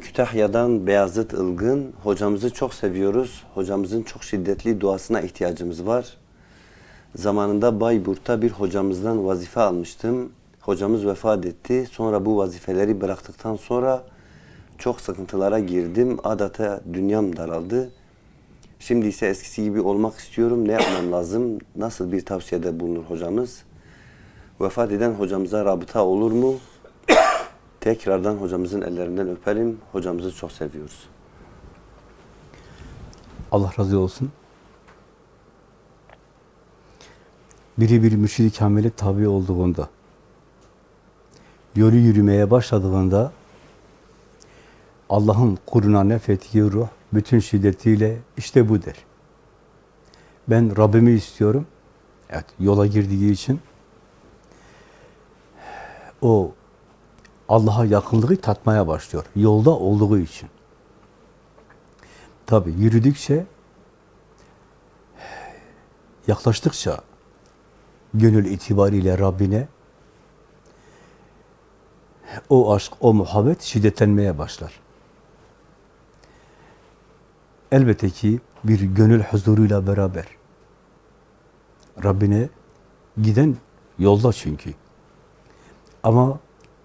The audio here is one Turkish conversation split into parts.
Kütahya'dan Beyazıt Ilgın. Hocamızı çok seviyoruz. Hocamızın çok şiddetli duasına ihtiyacımız var. Zamanında Bayburt'ta bir hocamızdan vazife almıştım. Hocamız vefat etti. Sonra bu vazifeleri bıraktıktan sonra çok sıkıntılara girdim. Adeta dünyam daraldı. Şimdi ise eskisi gibi olmak istiyorum. Ne yapmam lazım? Nasıl bir tavsiyede bulunur hocamız? Vefat eden hocamıza rabıta olur mu? Tekrardan hocamızın ellerinden öpelim. Hocamızı çok seviyoruz. Allah razı olsun. Biri bir mürşid-i kamile tabi olduğunda, yolu yürümeye başladığında, Allah'ın kuruna nefettiği ruh, bütün şiddetiyle işte bu der. Ben Rabbimi istiyorum. Evet, yola girdiği için o Allah'a yakınlığı tatmaya başlıyor. Yolda olduğu için. Tabi yürüdükçe, yaklaştıkça gönül itibariyle Rabbine o aşk, o muhabbet şiddetlenmeye başlar. Elbette ki bir gönül huzuruyla beraber Rabbine giden yolda çünkü. Ama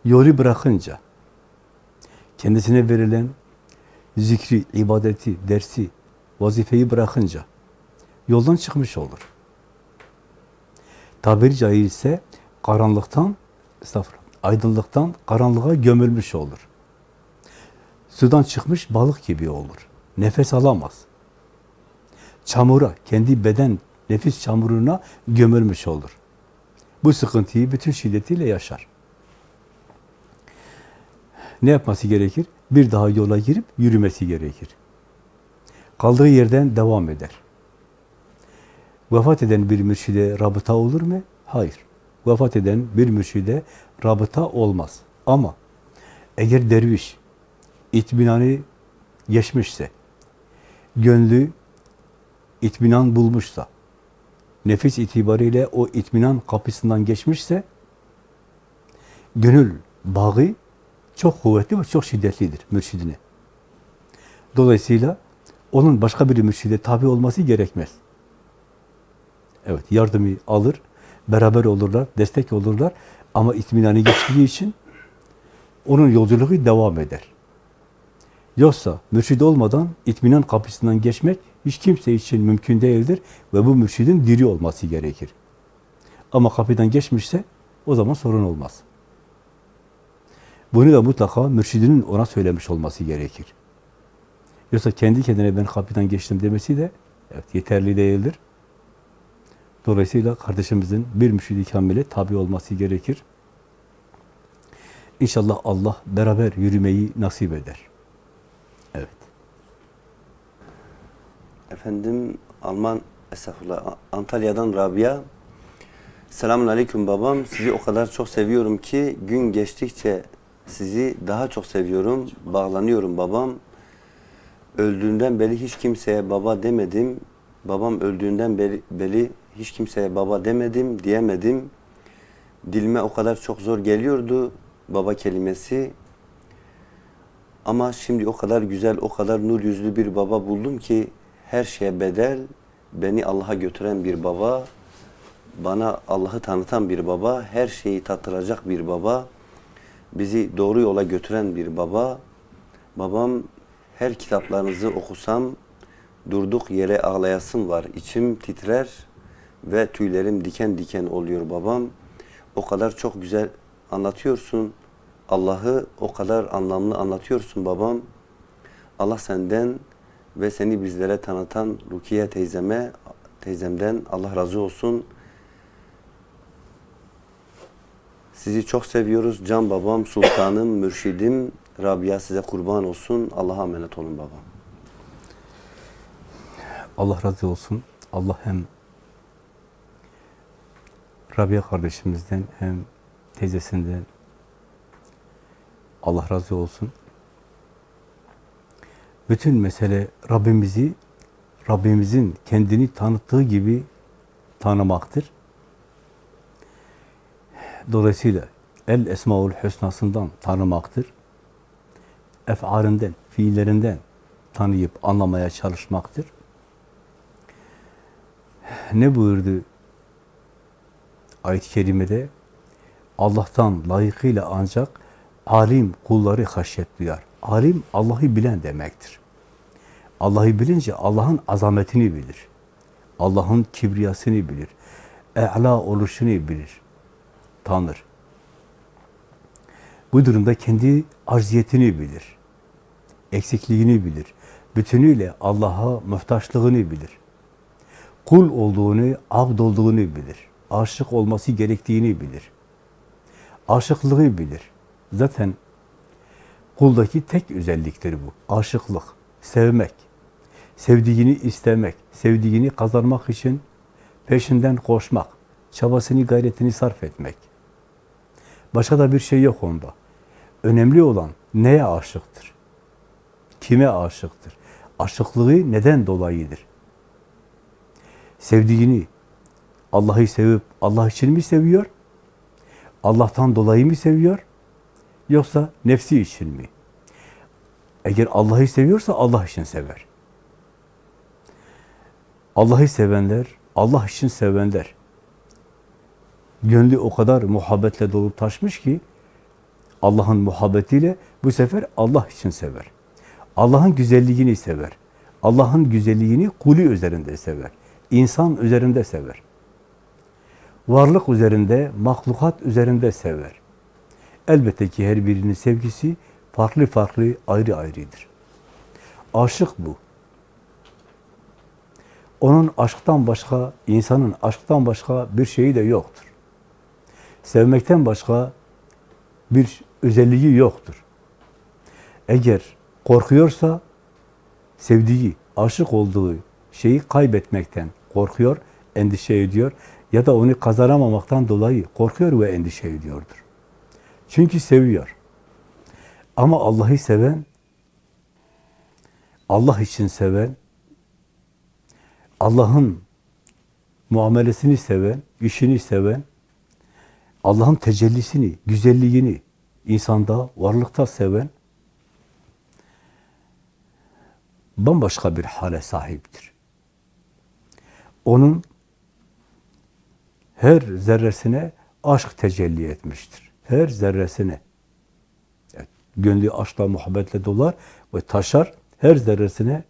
yolu bırakınca kendisine verilen zikri, ibadeti, dersi, vazifeyi bırakınca yoldan çıkmış olur. Tabiri caizse karanlıktan, aydınlıktan karanlığa gömülmüş olur. Sudan çıkmış balık gibi olur. Nefes alamaz. Çamura, kendi beden, nefis çamuruna gömülmüş olur. Bu sıkıntıyı bütün şiddetiyle yaşar. Ne yapması gerekir? Bir daha yola girip yürümesi gerekir. Kaldığı yerden devam eder. Vefat eden bir mürşide rabıta olur mu? Hayır. Vefat eden bir mürşide rabıta olmaz. Ama eğer derviş itminanı geçmişse, gönlü itminan bulmuşsa, nefis itibariyle o itminan kapısından geçmişse, gönül bağı çok kuvvetli ve çok şiddetlidir mürşidine. Dolayısıyla onun başka bir mürşide tabi olması gerekmez. Evet, yardımı alır, beraber olurlar, destek olurlar ama itminanı geçtiği için onun yolculuğu devam eder. Yoksa mürşid olmadan itminan kapısından geçmek hiç kimse için mümkün değildir ve bu mürşidin diri olması gerekir. Ama kapıdan geçmişse o zaman sorun olmaz. Bunu da mutlaka mürşidinin ona söylemiş olması gerekir. Yoksa kendi kendine ben kapıdan geçtim demesi de evet, yeterli değildir. Dolayısıyla kardeşimizin bir mürşid-i kamile tabi olması gerekir. İnşallah Allah beraber yürümeyi nasip eder. Evet. Efendim Alman estağfurullah Antalya'dan Rabia. Selamun aleyküm babam. Sizi o kadar çok seviyorum ki gün geçtikçe sizi daha çok seviyorum. Bağlanıyorum babam. Öldüğünden beri hiç kimseye baba demedim. Babam öldüğünden beri, beri hiç kimseye baba demedim, diyemedim. Dilime o kadar çok zor geliyordu baba kelimesi. Ama şimdi o kadar güzel, o kadar nur yüzlü bir baba buldum ki her şeye bedel, beni Allah'a götüren bir baba, bana Allah'ı tanıtan bir baba, her şeyi tattıracak bir baba, bizi doğru yola götüren bir baba. Babam her kitaplarınızı okusam durduk yere ağlayasım var. İçim titrer ve tüylerim diken diken oluyor babam. O kadar çok güzel anlatıyorsun. Allah'ı o kadar anlamlı anlatıyorsun babam. Allah senden ve seni bizlere tanıtan Rukiye teyzeme, teyzemden Allah razı olsun. Sizi çok seviyoruz. Can babam, sultanım, mürşidim. Rabia size kurban olsun. Allah'a emanet olun babam. Allah razı olsun. Allah hem Rabia kardeşimizden hem teyzesinden Allah razı olsun. Bütün mesele Rabbimizi, Rabbimizin kendini tanıttığı gibi tanımaktır. Dolayısıyla El Esmaül Hüsna'sından tanımaktır. efalinden, fiillerinden tanıyıp anlamaya çalışmaktır. Ne buyurdu ayet-i kerimede? Allah'tan layıkıyla ancak alim kulları haşyet duyar. Alim Allah'ı bilen demektir. Allah'ı bilince Allah'ın azametini bilir. Allah'ın kibriyasını bilir. E'la oluşunu bilir. Tanır. Bu durumda kendi acziyetini bilir. Eksikliğini bilir. Bütünüyle Allah'a muhtaçlığını bilir. Kul olduğunu, abd olduğunu bilir. Aşık olması gerektiğini bilir. Aşıklığı bilir. Zaten kuldaki tek özelliktir bu. Aşıklık, sevmek. Sevdiğini istemek, sevdiğini kazanmak için peşinden koşmak, çabasını, gayretini sarf etmek. Başka da bir şey yok onda. Önemli olan neye aşıktır? Kime aşıktır? Aşıklığı neden dolayıdır? Sevdiğini, Allah'ı sevip Allah için mi seviyor? Allah'tan dolayı mı seviyor? Yoksa nefsi için mi? Eğer Allah'ı seviyorsa Allah için sever. Allah'ı sevenler, Allah için sevenler, gönlü o kadar muhabbetle dolu taşmış ki, Allah'ın muhabbetiyle bu sefer Allah için sever. Allah'ın güzelliğini sever. Allah'ın güzelliğini kulü üzerinde sever. İnsan üzerinde sever. Varlık üzerinde, mahlukat üzerinde sever. Elbette ki her birinin sevgisi farklı farklı, ayrı ayrıdır. Aşık bu. Onun aşktan başka, insanın aşktan başka bir şeyi de yoktur. Sevmekten başka bir özelliği yoktur. Eğer korkuyorsa, sevdiği, aşık olduğu şeyi kaybetmekten korkuyor, endişe ediyor ya da onu kazanamamaktan dolayı korkuyor ve endişe ediyordur. Çünkü seviyor. Ama Allah'ı seven, Allah için seven, Allah'ın muamelesini seven, işini seven, Allah'ın tecellisini, güzelliğini insanda, varlıkta seven bambaşka bir hale sahiptir. Onun her zerresine aşk tecelli etmiştir. Her zerresine. Evet, gönlü aşkla, muhabbetle dolar ve taşar. Her zerresine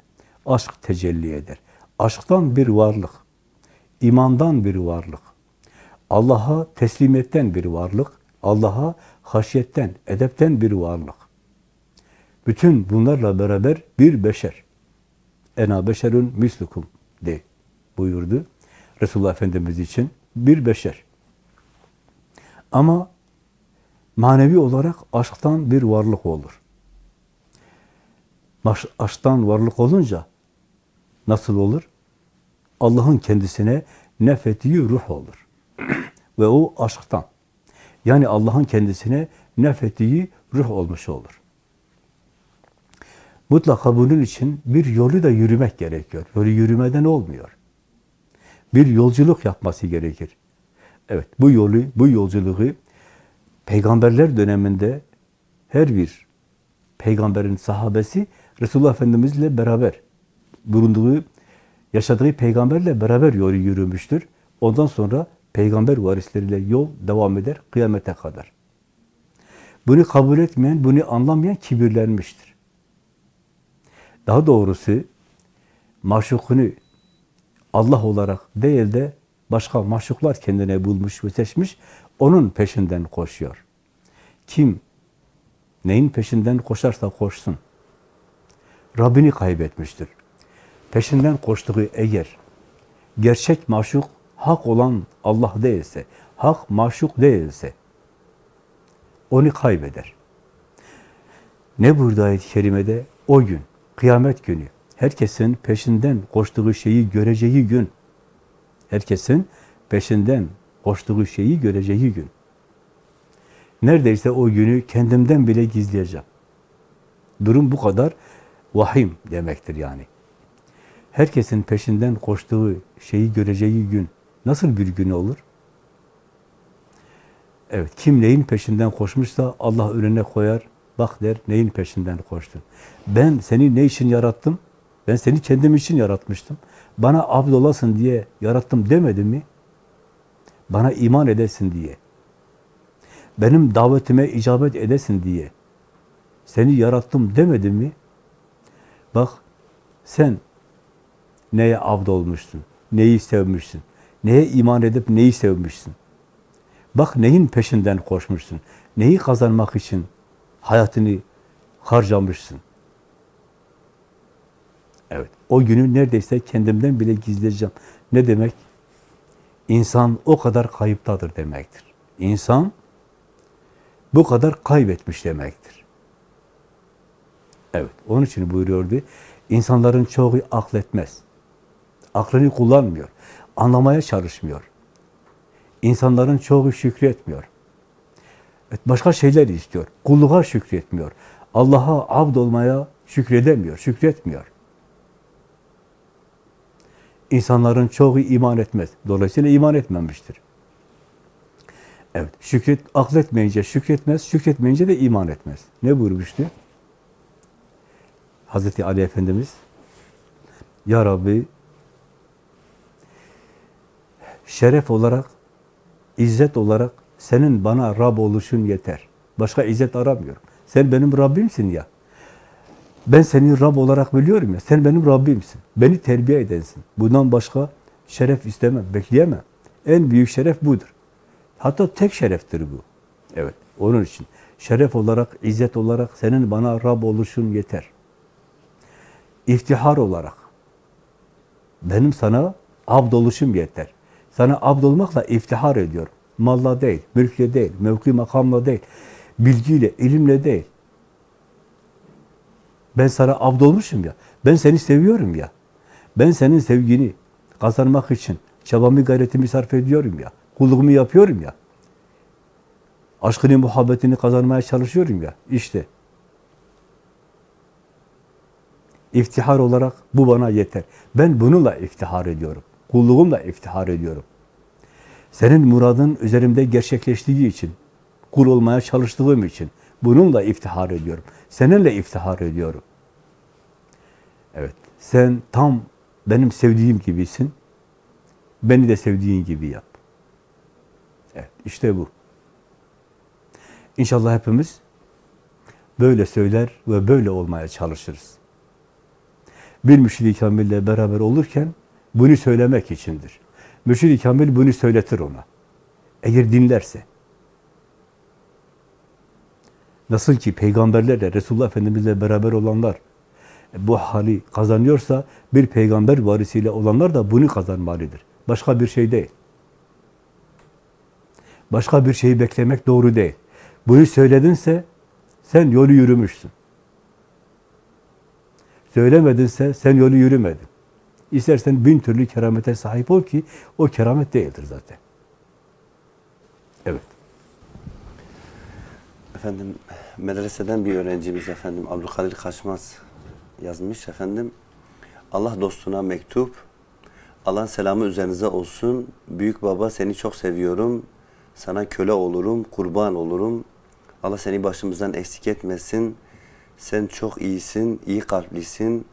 aşk tecelli eder. Aşktan bir varlık, imandan bir varlık, Allah'a teslimiyetten bir varlık, Allah'a haşyetten, edepten bir varlık. Bütün bunlarla beraber bir beşer. Ena beşerun mislukum de buyurdu. Resulullah Efendimiz için bir beşer. Ama manevi olarak aşktan bir varlık olur. Aşktan varlık olunca nasıl olur? Allah'ın kendisine nefettiği ruh olur. Ve o aşktan. Yani Allah'ın kendisine nefettiği ruh olmuş olur. Mutlaka bunun için bir yolu da yürümek gerekiyor. Yolu yürümeden olmuyor. Bir yolculuk yapması gerekir. Evet, bu yolu, bu yolculuğu peygamberler döneminde her bir peygamberin sahabesi Resulullah Efendimizle beraber bulunduğu, yaşadığı peygamberle beraber yolu yürümüştür. Ondan sonra peygamber varisleriyle yol devam eder kıyamete kadar. Bunu kabul etmeyen, bunu anlamayan kibirlenmiştir. Daha doğrusu maşukunu Allah olarak değil de başka maşuklar kendine bulmuş ve seçmiş, onun peşinden koşuyor. Kim neyin peşinden koşarsa koşsun. Rabbini kaybetmiştir. Peşinden koştuğu eğer gerçek maşuk hak olan Allah değilse, hak maşuk değilse onu kaybeder. Ne burada ayet-i kerimede? O gün, kıyamet günü. Herkesin peşinden koştuğu şeyi göreceği gün. Herkesin peşinden koştuğu şeyi göreceği gün. Neredeyse o günü kendimden bile gizleyeceğim. Durum bu kadar vahim demektir yani. Herkesin peşinden koştuğu şeyi göreceği gün nasıl bir gün olur? Evet, kim neyin peşinden koşmuşsa Allah önüne koyar, Bak der, neyin peşinden koştun? Ben seni ne için yarattım? Ben seni kendim için yaratmıştım. Bana abd olasın diye yarattım demedim mi? Bana iman edesin diye. Benim davetime icabet edesin diye. Seni yarattım demedim mi? Bak sen neye abd olmuşsun? Neyi sevmişsin? Neye iman edip neyi sevmişsin? Bak neyin peşinden koşmuşsun? Neyi kazanmak için hayatını harcamışsın? Evet, o günü neredeyse kendimden bile gizleyeceğim. Ne demek? İnsan o kadar kayıptadır demektir. İnsan bu kadar kaybetmiş demektir. Evet, onun için buyuruyordu. İnsanların çoğu akletmez. Aklını kullanmıyor. Anlamaya çalışmıyor. İnsanların çoğu şükretmiyor. Başka şeyler istiyor. Kulluğa şükretmiyor. Allah'a abd olmaya şükredemiyor, şükretmiyor. İnsanların çoğu iman etmez. Dolayısıyla iman etmemiştir. Evet, şükret, akletmeyince şükretmez, şükretmeyince de iman etmez. Ne buyurmuştu? Hazreti Ali Efendimiz, Ya Rabbi, şeref olarak, izzet olarak senin bana Rab oluşun yeter. Başka izzet aramıyorum. Sen benim Rabbimsin ya. Ben seni Rab olarak biliyorum ya. Sen benim Rabbimsin. Beni terbiye edensin. Bundan başka şeref istemem, bekleyemem. En büyük şeref budur. Hatta tek şereftir bu. Evet, onun için. Şeref olarak, izzet olarak senin bana Rab oluşun yeter. İftihar olarak benim sana abd oluşum yeter. Sana abd olmakla iftihar ediyorum. Malla değil, mülkle değil, mevki makamla değil, bilgiyle, ilimle değil. Ben sana abd olmuşum ya. Ben seni seviyorum ya. Ben senin sevgini kazanmak için çabamı, gayretimi sarf ediyorum ya. Kulluğumu yapıyorum ya. Aşkını, muhabbetini kazanmaya çalışıyorum ya. İşte. İftihar olarak bu bana yeter. Ben bununla iftihar ediyorum. Kulluğumla iftihar ediyorum. Senin muradın üzerimde gerçekleştiği için, kul olmaya çalıştığım için bununla iftihar ediyorum. Seninle iftihar ediyorum. Evet, sen tam benim sevdiğim gibisin. Beni de sevdiğin gibi yap. Evet, işte bu. İnşallah hepimiz böyle söyler ve böyle olmaya çalışırız. Bir kamille beraber olurken bunu söylemek içindir. Mürşid-i kamil bunu söyletir ona. Eğer dinlerse. Nasıl ki peygamberlerle, Resulullah Efendimizle beraber olanlar bu hali kazanıyorsa bir peygamber varisiyle olanlar da bunu kazanmalıdır. Başka bir şey değil. Başka bir şeyi beklemek doğru değil. Bunu söyledinse sen yolu yürümüşsün. Söylemedinse sen yolu yürümedin. İstersen bin türlü keramete sahip ol ki o keramet değildir zaten. Evet. Efendim medreseden bir öğrencimiz efendim Abdülkadir Kaçmaz yazmış efendim. Allah dostuna mektup. Allah'ın selamı üzerinize olsun. Büyük baba seni çok seviyorum. Sana köle olurum, kurban olurum. Allah seni başımızdan eksik etmesin. Sen çok iyisin, iyi kalplisin.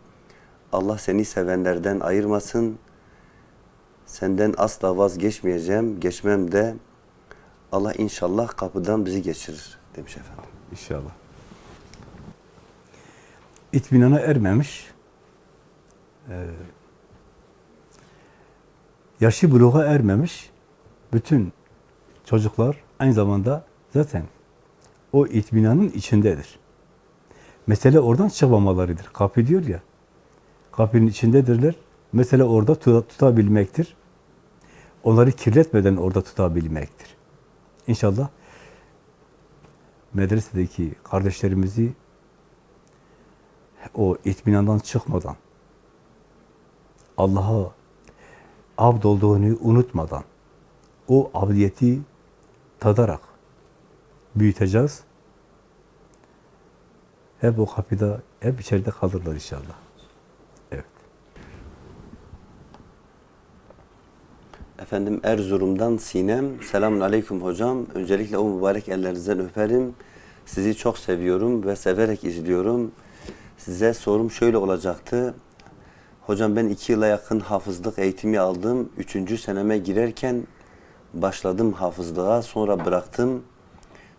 Allah seni sevenlerden ayırmasın. Senden asla vazgeçmeyeceğim, geçmem de. Allah inşallah kapıdan bizi geçirir demiş efendim. İnşallah. İtminana ermemiş, e, yaşı buluğa ermemiş bütün çocuklar aynı zamanda zaten o itminanın içindedir. Mesele oradan çıkmamalarıdır. Kapı diyor ya, kapının içindedirler. Mesele orada tuta- tutabilmektir. Onları kirletmeden orada tutabilmektir. İnşallah medresedeki kardeşlerimizi o itminandan çıkmadan, Allah'a abd olduğunu unutmadan, o abdiyeti tadarak büyüteceğiz. Hep o kapıda, hep içeride kalırlar inşallah. Efendim Erzurum'dan Sinem. Selamun Aleyküm hocam. Öncelikle o mübarek ellerinizden öperim. Sizi çok seviyorum ve severek izliyorum. Size sorum şöyle olacaktı. Hocam ben iki yıla yakın hafızlık eğitimi aldım. Üçüncü seneme girerken başladım hafızlığa. Sonra bıraktım.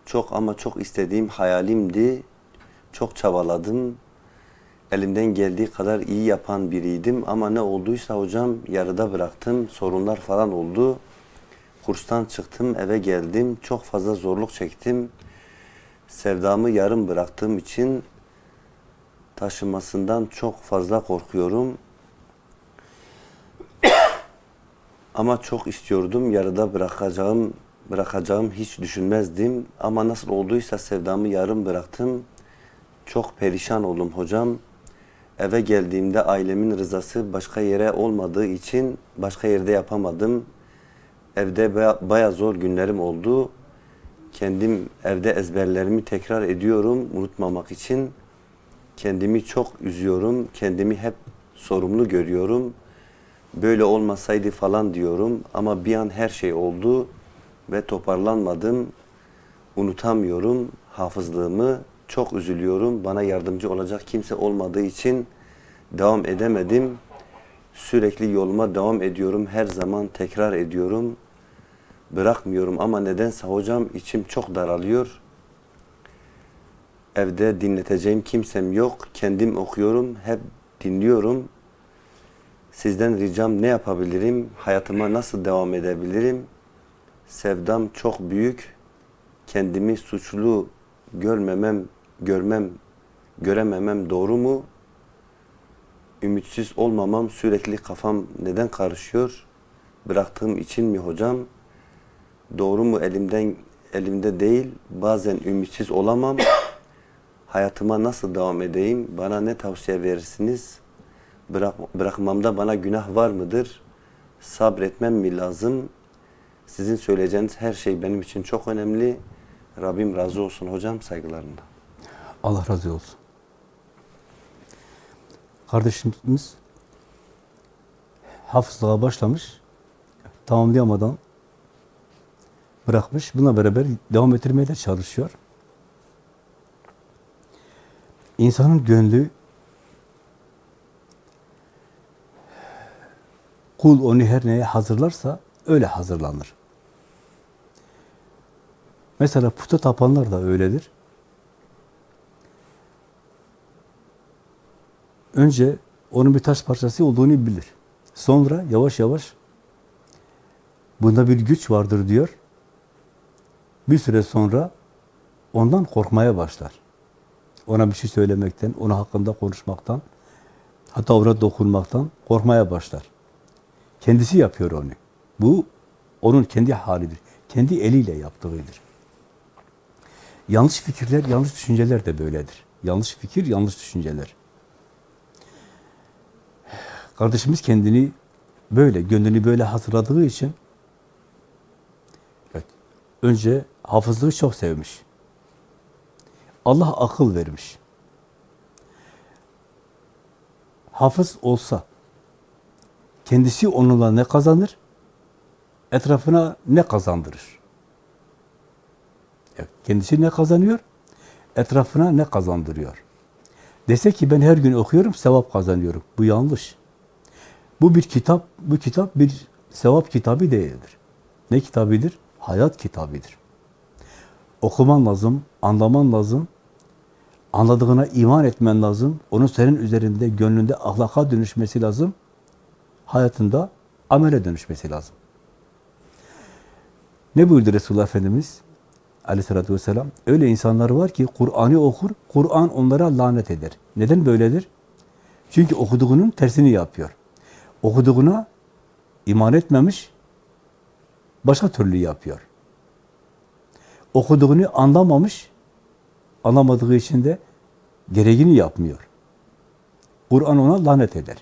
Çok ama çok istediğim hayalimdi. Çok çabaladım. Elimden geldiği kadar iyi yapan biriydim. Ama ne olduysa hocam yarıda bıraktım. Sorunlar falan oldu. Kurstan çıktım, eve geldim. Çok fazla zorluk çektim. Sevdamı yarım bıraktığım için taşımasından çok fazla korkuyorum. Ama çok istiyordum. Yarıda bırakacağım, bırakacağım hiç düşünmezdim. Ama nasıl olduysa sevdamı yarım bıraktım. Çok perişan oldum hocam. Eve geldiğimde ailemin rızası başka yere olmadığı için başka yerde yapamadım. Evde baya, zor günlerim oldu. Kendim evde ezberlerimi tekrar ediyorum unutmamak için. Kendimi çok üzüyorum. Kendimi hep sorumlu görüyorum. Böyle olmasaydı falan diyorum ama bir an her şey oldu ve toparlanmadım. Unutamıyorum hafızlığımı. Çok üzülüyorum. Bana yardımcı olacak kimse olmadığı için devam edemedim. Sürekli yoluma devam ediyorum. Her zaman tekrar ediyorum. Bırakmıyorum ama nedense hocam içim çok daralıyor. Evde dinleteceğim kimsem yok. Kendim okuyorum. Hep dinliyorum. Sizden ricam ne yapabilirim? Hayatıma nasıl devam edebilirim? Sevdam çok büyük. Kendimi suçlu görmemem, görmem, görememem doğru mu? Ümitsiz olmamam sürekli kafam neden karışıyor? Bıraktığım için mi hocam? Doğru mu elimden elimde değil? Bazen ümitsiz olamam. Hayatıma nasıl devam edeyim? Bana ne tavsiye verirsiniz? Bırak, bırakmamda bana günah var mıdır? Sabretmem mi lazım? Sizin söyleyeceğiniz her şey benim için çok önemli. Rabbim razı olsun hocam saygılarımla. Allah razı olsun. Kardeşimiz hafızlığa başlamış, tamamlayamadan bırakmış. Buna beraber devam ettirmeye de çalışıyor. İnsanın gönlü kul onu her neye hazırlarsa öyle hazırlanır. Mesela puta tapanlar da öyledir. Önce onun bir taş parçası olduğunu bilir. Sonra yavaş yavaş bunda bir güç vardır diyor. Bir süre sonra ondan korkmaya başlar. Ona bir şey söylemekten, ona hakkında konuşmaktan, hatta ona dokunmaktan korkmaya başlar. Kendisi yapıyor onu. Bu onun kendi halidir. Kendi eliyle yaptığıdır. Yanlış fikirler, yanlış düşünceler de böyledir. Yanlış fikir, yanlış düşünceler. Kardeşimiz kendini böyle, gönlünü böyle hazırladığı için evet, önce hafızlığı çok sevmiş. Allah akıl vermiş. Hafız olsa kendisi onunla ne kazanır? Etrafına ne kazandırır? Evet, kendisi ne kazanıyor? Etrafına ne kazandırıyor? Dese ki ben her gün okuyorum, sevap kazanıyorum. Bu yanlış. Bu bir kitap, bu kitap bir sevap kitabı değildir. Ne kitabıdır? Hayat kitabıdır. Okuman lazım, anlaman lazım, anladığına iman etmen lazım, onun senin üzerinde, gönlünde ahlaka dönüşmesi lazım, hayatında amele dönüşmesi lazım. Ne buyurdu Resulullah Efendimiz? Aleyhissalatü vesselam. Öyle insanlar var ki Kur'an'ı okur, Kur'an onlara lanet eder. Neden böyledir? Çünkü okuduğunun tersini yapıyor. Okuduğuna iman etmemiş, başka türlü yapıyor. Okuduğunu anlamamış, anlamadığı için de gereğini yapmıyor. Kur'an ona lanet eder.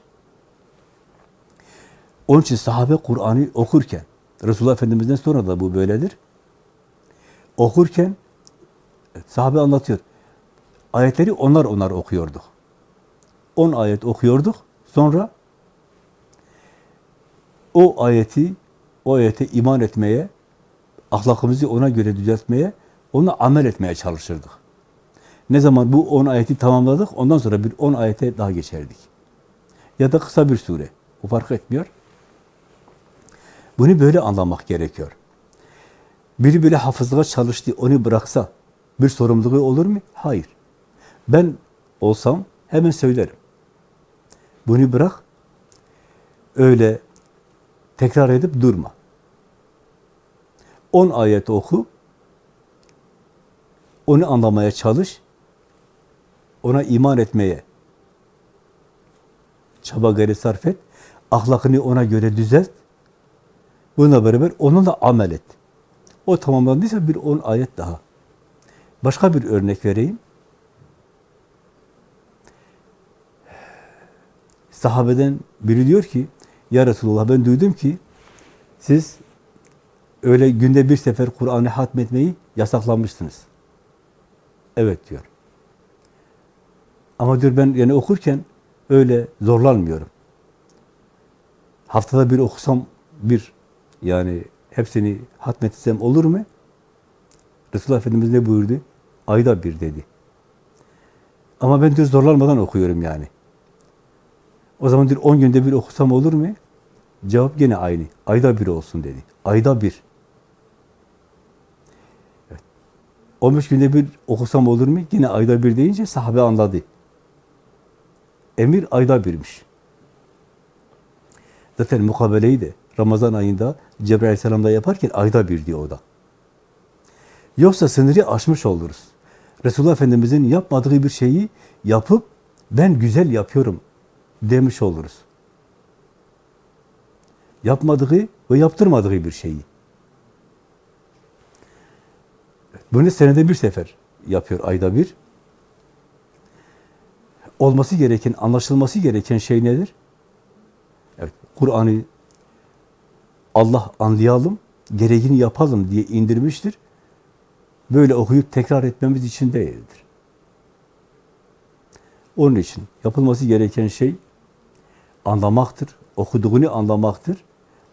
Onun için sahabe Kur'an'ı okurken, Resulullah Efendimiz'den sonra da bu böyledir. Okurken, sahabe anlatıyor, ayetleri onlar onlar okuyorduk. On ayet okuyorduk, sonra o ayeti, o ayete iman etmeye, ahlakımızı ona göre düzeltmeye, ona amel etmeye çalışırdık. Ne zaman bu 10 ayeti tamamladık, ondan sonra bir 10 ayete daha geçerdik. Ya da kısa bir sure. Bu fark etmiyor. Bunu böyle anlamak gerekiyor. Biri böyle hafızlığa çalıştı, onu bıraksa bir sorumluluğu olur mu? Hayır. Ben olsam hemen söylerim. Bunu bırak, öyle tekrar edip durma. 10 ayet oku, onu anlamaya çalış, ona iman etmeye çaba gayret sarf et, ahlakını ona göre düzelt, bununla beraber onunla amel et. O tamamlandıysa bir 10 ayet daha. Başka bir örnek vereyim. Sahabeden biri diyor ki, Ya Resulullah ben duydum ki siz öyle günde bir sefer Kur'an'ı hatmetmeyi yasaklamışsınız. Evet diyor. Ama diyor ben yani okurken öyle zorlanmıyorum. Haftada bir okusam bir yani hepsini hatmetsem olur mu? Resulullah Efendimiz ne buyurdu? Ayda bir dedi. Ama ben diyor zorlanmadan okuyorum yani. O zaman diyor 10 günde bir okusam olur mu? Cevap gene aynı. Ayda bir olsun dedi. Ayda bir. Evet. 15 günde bir okusam olur mu? Yine ayda bir deyince sahabe anladı. Emir ayda birmiş. Zaten mukabeleyi de Ramazan ayında Cebrail Aleyhisselam'da yaparken ayda bir diyor o da. Yoksa sınırı aşmış oluruz. Resulullah Efendimiz'in yapmadığı bir şeyi yapıp ben güzel yapıyorum demiş oluruz. Yapmadığı ve yaptırmadığı bir şeyi. Bunu senede bir sefer yapıyor, ayda bir. Olması gereken, anlaşılması gereken şey nedir? Evet, Kur'an'ı Allah anlayalım, gereğini yapalım diye indirmiştir. Böyle okuyup tekrar etmemiz için değildir. Onun için yapılması gereken şey anlamaktır, okuduğunu anlamaktır,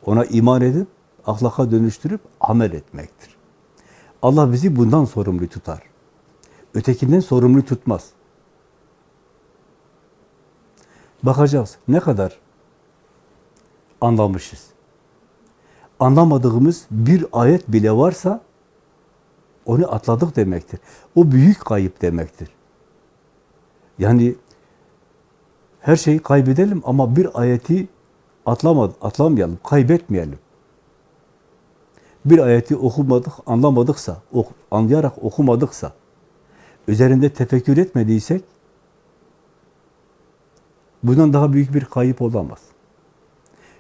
ona iman edip, ahlaka dönüştürüp amel etmektir. Allah bizi bundan sorumlu tutar. Ötekinden sorumlu tutmaz. Bakacağız ne kadar anlamışız. Anlamadığımız bir ayet bile varsa onu atladık demektir. O büyük kayıp demektir. Yani her şeyi kaybedelim ama bir ayeti atlamadık, atlamayalım, kaybetmeyelim. Bir ayeti okumadık, anlamadıksa, ok, anlayarak okumadıksa, üzerinde tefekkür etmediysek, bundan daha büyük bir kayıp olamaz.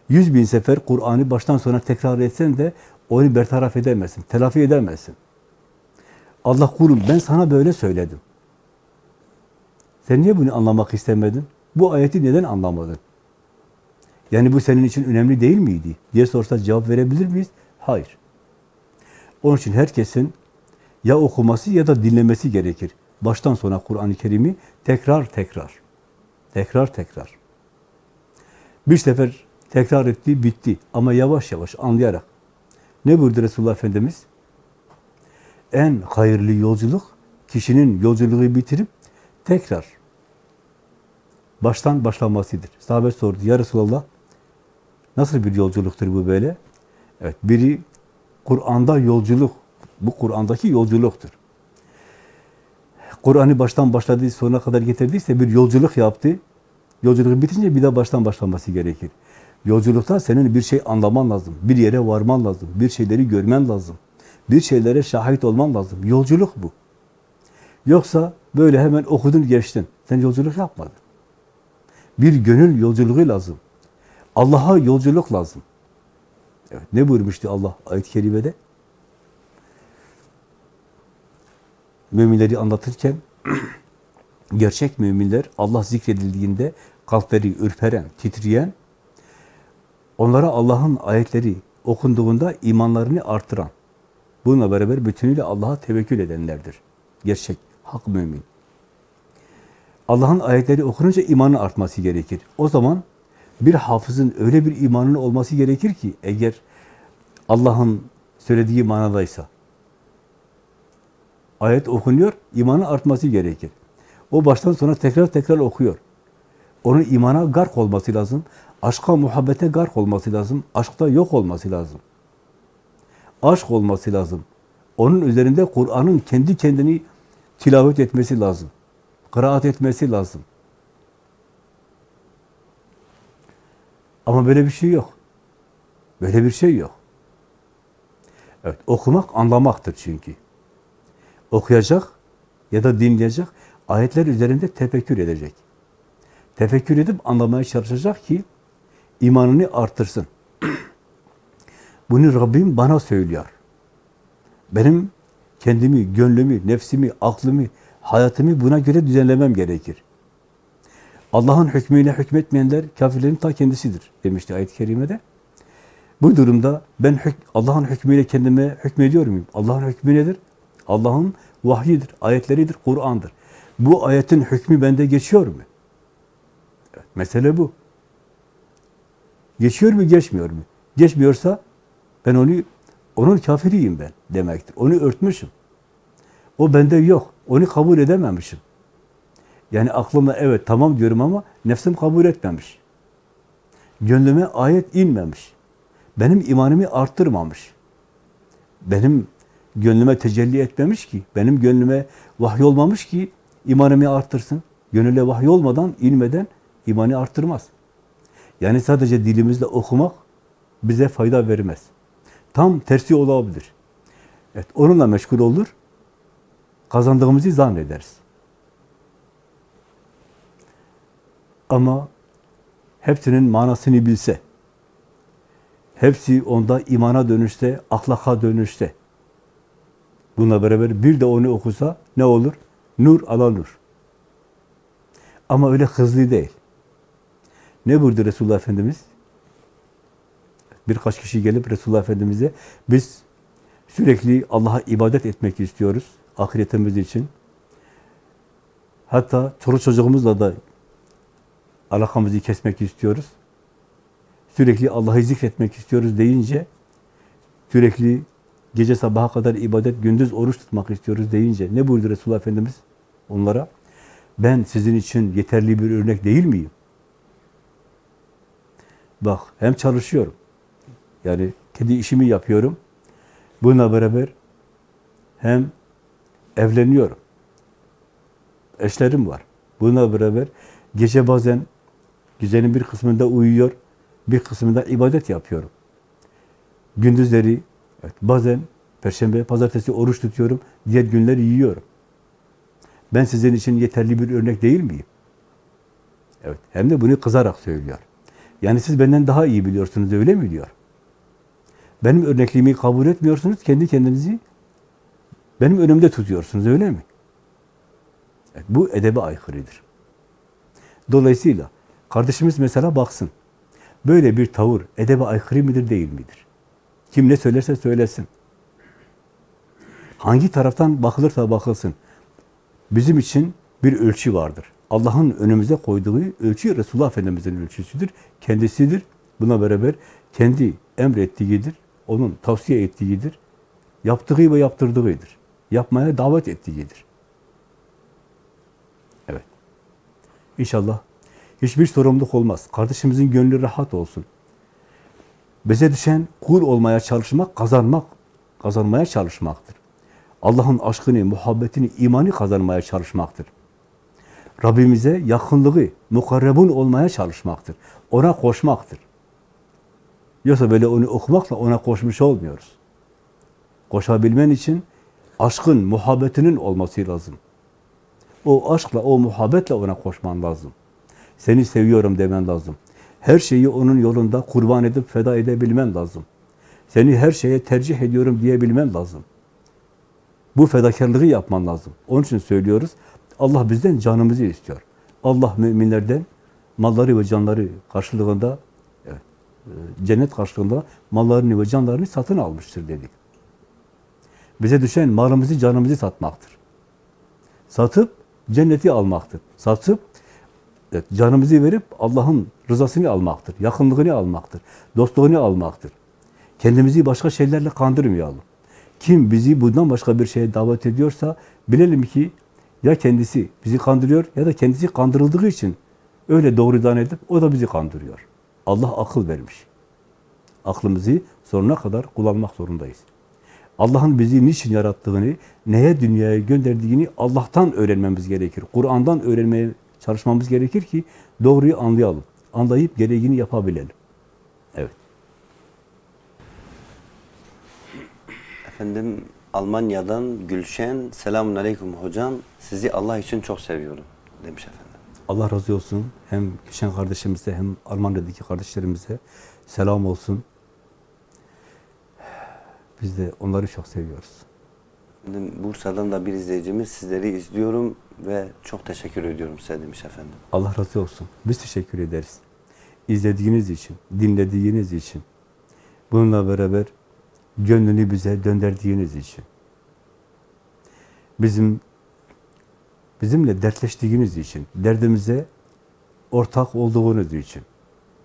Yüz bin sefer Kur'an'ı baştan sona tekrar etsen de onu bertaraf edemezsin, telafi edemezsin. Allah kurum ben sana böyle söyledim. Sen niye bunu anlamak istemedin? Bu ayeti neden anlamadın? Yani bu senin için önemli değil miydi? diye sorsa cevap verebilir miyiz? Hayır. Onun için herkesin ya okuması ya da dinlemesi gerekir. Baştan sona Kur'an-ı Kerim'i tekrar tekrar. Tekrar tekrar. Bir sefer tekrar etti, bitti. Ama yavaş yavaş anlayarak. Ne buyurdu Resulullah Efendimiz? En hayırlı yolculuk, kişinin yolculuğu bitirip tekrar baştan başlamasıdır. Sahabe sordu, ya Resulallah, nasıl bir yolculuktur bu böyle? Evet, biri Kur'an'da yolculuk, bu Kur'an'daki yolculuktur. Kur'an'ı baştan başladığı sonuna kadar getirdiyse bir yolculuk yaptı. Yolculuğu bitince bir daha baştan başlaması gerekir. Yolculukta senin bir şey anlaman lazım. Bir yere varman lazım. Bir şeyleri görmen lazım. Bir şeylere şahit olman lazım. Yolculuk bu. Yoksa böyle hemen okudun geçtin. Sen yolculuk yapmadın. Bir gönül yolculuğu lazım. Allah'a yolculuk lazım. Evet, ne buyurmuştu Allah ayet-i kerimede? Müminleri anlatırken gerçek müminler Allah zikredildiğinde kalpleri ürperen, titreyen, onlara Allah'ın ayetleri okunduğunda imanlarını artıran, bununla beraber bütünüyle Allah'a tevekkül edenlerdir. Gerçek, hak mümin. Allah'ın ayetleri okununca imanın artması gerekir. O zaman bir hafızın öyle bir imanının olması gerekir ki eğer Allah'ın söylediği manadaysa Ayet okunuyor, imanın artması gerekir. O baştan sona tekrar tekrar okuyor. Onun imana gark olması lazım. Aşka, muhabbete gark olması lazım. Aşkta yok olması lazım. Aşk olması lazım. Onun üzerinde Kur'an'ın kendi kendini tilavet etmesi lazım. Kıraat etmesi lazım. Ama böyle bir şey yok. Böyle bir şey yok. Evet, okumak anlamaktır çünkü. Okuyacak ya da dinleyecek, ayetler üzerinde tefekkür edecek. Tefekkür edip anlamaya çalışacak ki imanını artırsın. Bunu Rabbim bana söylüyor. Benim kendimi, gönlümü, nefsimi, aklımı, hayatımı buna göre düzenlemem gerekir. Allah'ın hükmüyle hükmetmeyenler kafirlerin ta kendisidir demişti ayet-i kerimede. Bu durumda ben Allah'ın hükmüyle kendime hükmediyor muyum? Allah'ın hükmü nedir? Allah'ın vahyidir, ayetleridir, Kur'an'dır. Bu ayetin hükmü bende geçiyor mu? Evet, mesele bu. Geçiyor mu, geçmiyor mu? Geçmiyorsa ben onu onun kafiriyim ben demektir. Onu örtmüşüm. O bende yok. Onu kabul edememişim. Yani aklımda evet tamam diyorum ama nefsim kabul etmemiş. Gönlüme ayet inmemiş. Benim imanımı arttırmamış. Benim gönlüme tecelli etmemiş ki, benim gönlüme vahiy olmamış ki imanımı arttırsın. Gönüle vahiy olmadan, inmeden imanı arttırmaz. Yani sadece dilimizle okumak bize fayda vermez. Tam tersi olabilir. Evet, onunla meşgul olur, kazandığımızı zannederiz. Ama hepsinin manasını bilse, hepsi onda imana dönüşse, ahlaka dönüşse, bununla beraber bir de onu okusa ne olur? Nur ala nur. Ama öyle hızlı değil. Ne buyurdu Resulullah Efendimiz? Birkaç kişi gelip Resulullah Efendimiz'e biz sürekli Allah'a ibadet etmek istiyoruz ahiretimiz için. Hatta çoluk çocuğumuzla da alakamızı kesmek istiyoruz. Sürekli Allah'ı zikretmek istiyoruz deyince, sürekli gece sabaha kadar ibadet, gündüz oruç tutmak istiyoruz deyince ne buyurdu Resulullah Efendimiz onlara? Ben sizin için yeterli bir örnek değil miyim? Bak hem çalışıyorum, yani kendi işimi yapıyorum, bununla beraber hem evleniyorum, eşlerim var. Bununla beraber gece bazen gecenin bir kısmında uyuyor, bir kısmında ibadet yapıyorum. Gündüzleri evet, bazen perşembe, pazartesi oruç tutuyorum, diğer günler yiyorum. Ben sizin için yeterli bir örnek değil miyim? Evet, hem de bunu kızarak söylüyor. Yani siz benden daha iyi biliyorsunuz, öyle mi diyor? Benim örnekliğimi kabul etmiyorsunuz, kendi kendinizi benim önümde tutuyorsunuz, öyle mi? Evet, bu edebe aykırıdır. Dolayısıyla kardeşimiz mesela baksın. Böyle bir tavır edebe aykırı mıdır, değil midir? Kim ne söylerse söylesin. Hangi taraftan bakılırsa bakılsın. Bizim için bir ölçü vardır. Allah'ın önümüze koyduğu ölçü Resulullah Efendimiz'in ölçüsüdür. Kendisidir. Buna beraber kendi emrettiğidir. Onun tavsiye ettiğidir. Yaptığı ve yaptırdığıdır. Yapmaya davet ettiğidir. Evet. İnşallah hiçbir sorumluluk olmaz. Kardeşimizin gönlü rahat olsun. Bize düşen kul olmaya çalışmak, kazanmak, kazanmaya çalışmaktır. Allah'ın aşkını, muhabbetini, imanı kazanmaya çalışmaktır. Rabbimize yakınlığı, mukarrebun olmaya çalışmaktır. Ona koşmaktır. Yoksa böyle onu okumakla ona koşmuş olmuyoruz. Koşabilmen için aşkın, muhabbetinin olması lazım. O aşkla, o muhabbetle ona koşman lazım. Seni seviyorum demen lazım. Her şeyi onun yolunda kurban edip feda edebilmen lazım. Seni her şeye tercih ediyorum diyebilmen lazım. Bu fedakarlığı yapman lazım. Onun için söylüyoruz. Allah bizden canımızı istiyor. Allah müminlerden malları ve canları karşılığında evet, cennet karşılığında mallarını ve canlarını satın almıştır dedik. Bize düşen malımızı, canımızı satmaktır. Satıp cenneti almaktır. Satıp evet, canımızı verip Allah'ın rızasını almaktır. Yakınlığını almaktır. Dostluğunu almaktır. Kendimizi başka şeylerle kandırmayalım. Kim bizi bundan başka bir şeye davet ediyorsa bilelim ki ya kendisi bizi kandırıyor ya da kendisi kandırıldığı için öyle doğrudan edip o da bizi kandırıyor. Allah akıl vermiş. Aklımızı sonuna kadar kullanmak zorundayız. Allah'ın bizi niçin yarattığını, neye dünyaya gönderdiğini Allah'tan öğrenmemiz gerekir. Kur'an'dan öğrenmeye çalışmamız gerekir ki doğruyu anlayalım. Anlayıp gereğini yapabilelim. Evet. Efendim Almanya'dan Gülşen, selamun aleyküm hocam. Sizi Allah için çok seviyorum demiş efendim. Allah razı olsun. Hem Gülşen kardeşimize hem Almanya'daki kardeşlerimize selam olsun. Biz de onları çok seviyoruz. Bursa'dan da bir izleyicimiz sizleri izliyorum ve çok teşekkür ediyorum size demiş efendim. Allah razı olsun. Biz teşekkür ederiz. İzlediğiniz için, dinlediğiniz için, bununla beraber gönlünü bize döndürdüğünüz için, bizim bizimle dertleştiğiniz için, derdimize ortak olduğunuz için,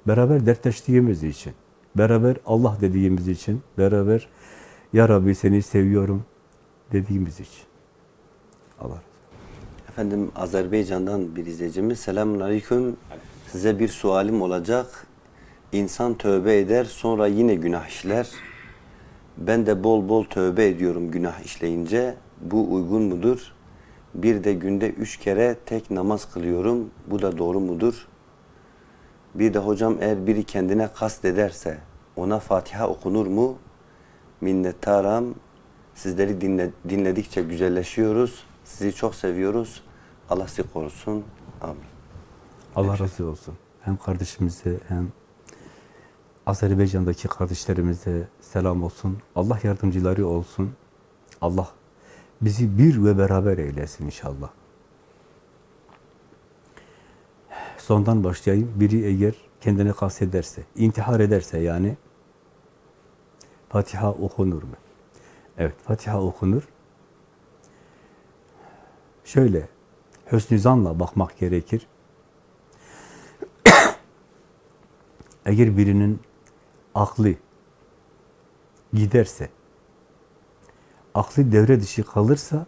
beraber dertleştiğimiz için, beraber Allah dediğimiz için, beraber Ya Rabbi seni seviyorum dediğimiz için. Allah razı olsun. Efendim Azerbaycan'dan bir izleyicimiz. Selamun aleyküm. Size bir sualim olacak. İnsan tövbe eder sonra yine günah işler. Ben de bol bol tövbe ediyorum günah işleyince. Bu uygun mudur? Bir de günde üç kere tek namaz kılıyorum. Bu da doğru mudur? Bir de hocam eğer biri kendine kast ederse ona Fatiha okunur mu? Minnettarım. Sizleri dinle, dinledikçe güzelleşiyoruz. Sizi çok seviyoruz. Allah sizi korusun. Amin. Allah razı olsun. Hem kardeşimize hem Azerbaycan'daki kardeşlerimize selam olsun. Allah yardımcıları olsun. Allah bizi bir ve beraber eylesin inşallah. Sondan başlayayım. Biri eğer kendine kastederse, intihar ederse yani Fatiha okunur mu? Evet, Fatiha okunur. Şöyle, hüsnü zanla bakmak gerekir. Eğer birinin aklı giderse, aklı devre dışı kalırsa,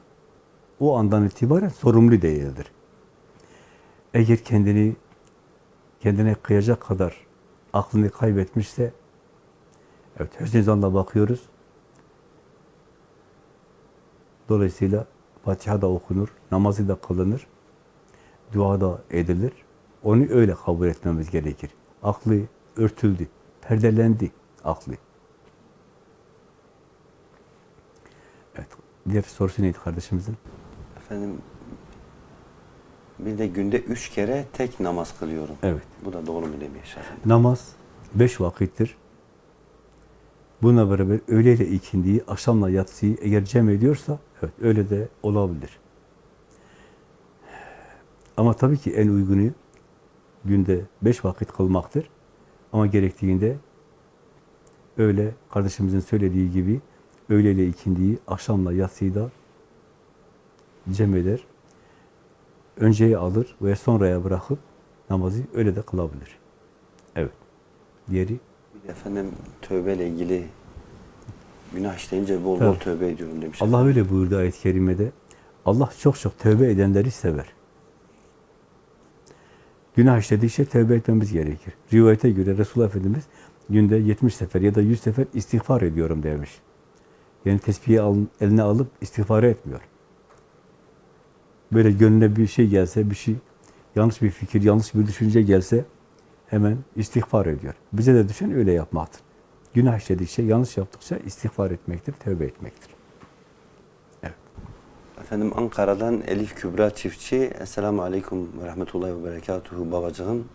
o andan itibaren sorumlu değildir. Eğer kendini kendine kıyacak kadar aklını kaybetmişse, evet hüsnü zanla bakıyoruz. Dolayısıyla Fatiha da okunur, namazı da kılınır, dua da edilir. Onu öyle kabul etmemiz gerekir. Aklı örtüldü, perdelendi aklı. Evet, diğer sorusu neydi kardeşimizin? Efendim bir de günde üç kere tek namaz kılıyorum. Evet. Bu da doğru mu demiş efendim. Namaz beş vakittir. Buna beraber öğleyle ikindiyi, akşamla yatsıyı eğer cem ediyorsa, evet öyle de olabilir. Ama tabii ki en uygunu günde beş vakit kılmaktır. Ama gerektiğinde öyle kardeşimizin söylediği gibi öğleyle ikindiyi, akşamla yatsıyı da cem eder. Önceye alır ve sonraya bırakıp namazı öyle de kılabilir. Evet. Diğeri efendim tövbeyle ilgili günah işleyince bol bol Evet. tövbe ediyorum demiş. Allah öyle buyurdu ayet-i kerimede. Allah çok çok tövbe edenleri sever. Günah işledikçe tövbe etmemiz gerekir. Rivayete göre Resulullah Efendimiz günde 70 sefer ya da 100 sefer istiğfar ediyorum demiş. Yani tesbihi eline alıp istiğfar etmiyor. Böyle gönlüne bir şey gelse, bir şey, yanlış bir fikir, yanlış bir düşünce gelse hemen istiğfar ediyor. Bize de düşen öyle yapmaktır. Günah işledikçe, yanlış yaptıkça istiğfar etmektir, tövbe etmektir. Efendim Ankara'dan Elif Kübra Çiftçi. Esselamu Aleyküm ve Rahmetullahi ve Berekatuhu babacığım.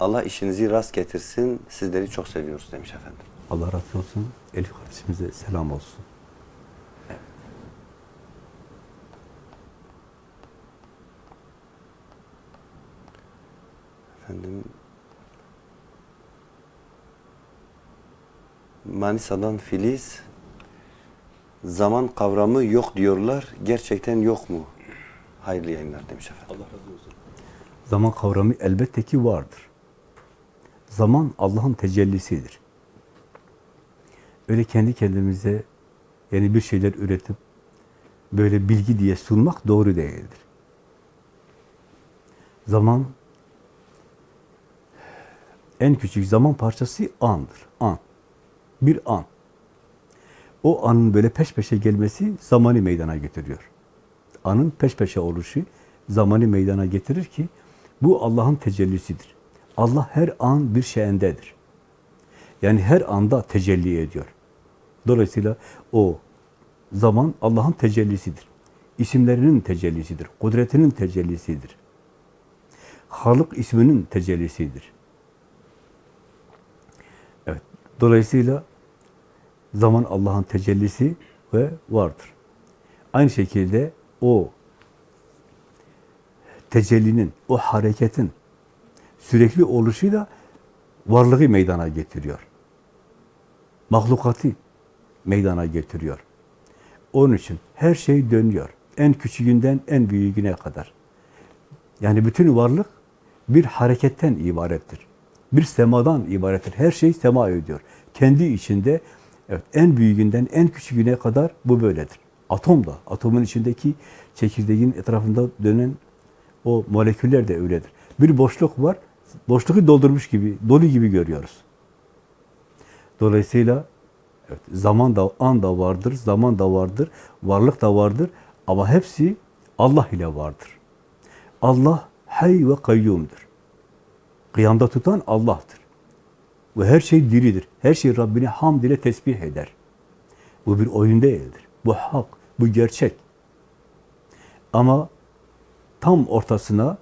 Allah işinizi rast getirsin. Sizleri çok seviyoruz demiş efendim. Allah razı olsun. Elif kardeşimize selam olsun. Efendim Manisa'dan Filiz zaman kavramı yok diyorlar. Gerçekten yok mu? Hayırlı yayınlar demiş efendim. Zaman kavramı elbette ki vardır. Zaman Allah'ın tecellisidir. Öyle kendi kendimize Yani bir şeyler üretip böyle bilgi diye sunmak doğru değildir. Zaman en küçük zaman parçası andır. An. Bir an. O anın böyle peş peşe gelmesi zamanı meydana getiriyor. Anın peş peşe oluşu zamanı meydana getirir ki bu Allah'ın tecellisidir. Allah her an bir şeyindedir. Yani her anda tecelli ediyor. Dolayısıyla o zaman Allah'ın tecellisidir. İsimlerinin tecellisidir. Kudretinin tecellisidir. Halık isminin tecellisidir. Evet. Dolayısıyla zaman Allah'ın tecellisi ve vardır. Aynı şekilde o tecellinin, o hareketin sürekli oluşu da varlığı meydana getiriyor. Mahlukatı meydana getiriyor. Onun için her şey dönüyor. En küçüğünden en büyüğüne kadar. Yani bütün varlık bir hareketten ibarettir. Bir semadan ibarettir. Her şey sema ediyor. Kendi içinde evet, en büyüğünden en küçüğüne kadar bu böyledir. Atom da, atomun içindeki çekirdeğin etrafında dönen o moleküller de öyledir. Bir boşluk var, boşluğu doldurmuş gibi, dolu gibi görüyoruz. Dolayısıyla evet, zaman da, an da vardır, zaman da vardır, varlık da vardır ama hepsi Allah ile vardır. Allah hay ve kayyumdur. Kıyamda tutan Allah'tır. Ve her şey diridir. Her şey Rabbine hamd ile tesbih eder. Bu bir oyun değildir. Bu hak, bu gerçek. Ama tam ortasına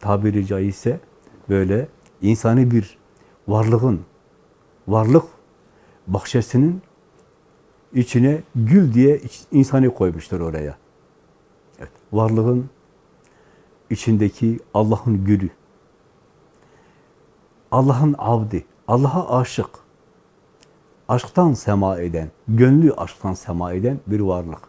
tabiri caizse böyle insani bir varlığın, varlık bahçesinin içine gül diye insanı koymuştur oraya. Evet, varlığın içindeki Allah'ın gülü. Allah'ın abdi, Allah'a aşık. Aşktan sema eden, gönlü aşktan sema eden bir varlık.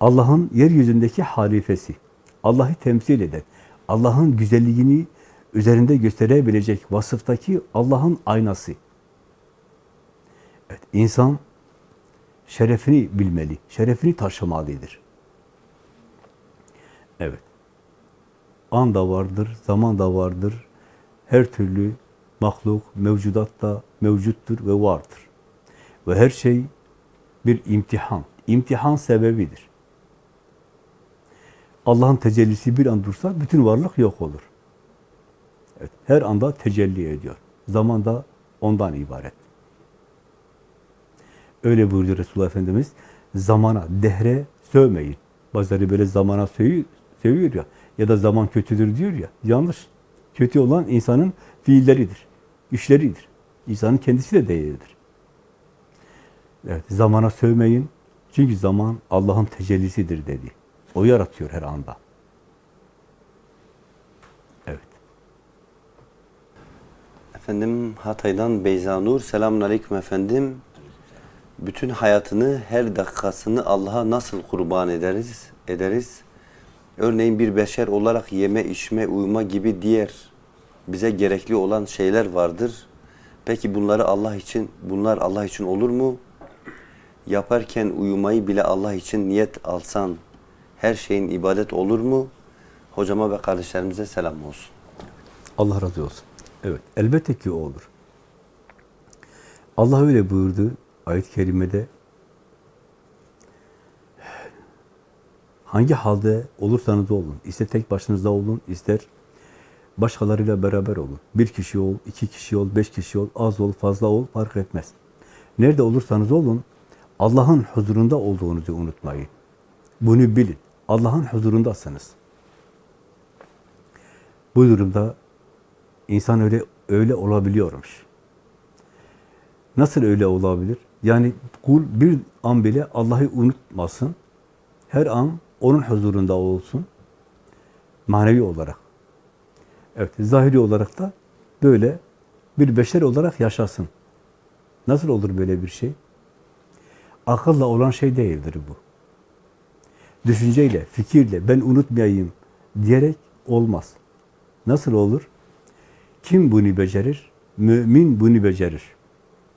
Allah'ın yeryüzündeki halifesi, Allah'ı temsil eden, Allah'ın güzelliğini üzerinde gösterebilecek vasıftaki Allah'ın aynası. Evet, insan şerefini bilmeli, şerefini taşımalıdır. Evet. An da vardır, zaman da vardır. Her türlü mahluk, mevcudat da mevcuttur ve vardır. Ve her şey bir imtihan. İmtihan sebebidir. Allah'ın tecellisi bir an dursa bütün varlık yok olur. Evet, her anda tecelli ediyor. Zaman da ondan ibaret. Öyle buyuruyor Resulullah Efendimiz. Zamana, dehre sövmeyin. Bazıları böyle zamana sövüyor, sövüyor ya. Ya da zaman kötüdür diyor ya. Yanlış. Kötü olan insanın fiilleridir. işleridir. İnsanın kendisi de değildir. Evet, zamana sövmeyin. Çünkü zaman Allah'ın tecellisidir dedi. O yaratıyor her anda. Evet. Efendim Hatay'dan Beyza Nur. Selamun Aleyküm efendim. Bütün hayatını, her dakikasını Allah'a nasıl kurban ederiz? ederiz? Örneğin bir beşer olarak yeme, içme, uyuma gibi diğer bize gerekli olan şeyler vardır. Peki bunları Allah için, bunlar Allah için olur mu? Yaparken uyumayı bile Allah için niyet alsan her şeyin ibadet olur mu? Hocama ve kardeşlerimize selam olsun. Allah razı olsun. Evet, elbette ki olur. Allah öyle buyurdu ayet-i kerimede. Hangi halde olursanız olun, ister tek başınıza olun, ister başkalarıyla beraber olun. Bir kişi ol, iki kişi ol, beş kişi ol, az ol, fazla ol, fark etmez. Nerede olursanız olun, Allah'ın huzurunda olduğunuzu unutmayın. Bunu bilin. Allah'ın huzurundasınız. Bu durumda insan öyle öyle olabiliyormuş. Nasıl öyle olabilir? Yani kul bir an bile Allah'ı unutmasın. Her an onun huzurunda olsun. Manevi olarak. Evet, zahiri olarak da böyle bir beşer olarak yaşasın. Nasıl olur böyle bir şey? Akılla olan şey değildir bu. Düşünceyle, fikirle, ben unutmayayım diyerek olmaz. Nasıl olur? Kim bunu becerir? Mümin bunu becerir.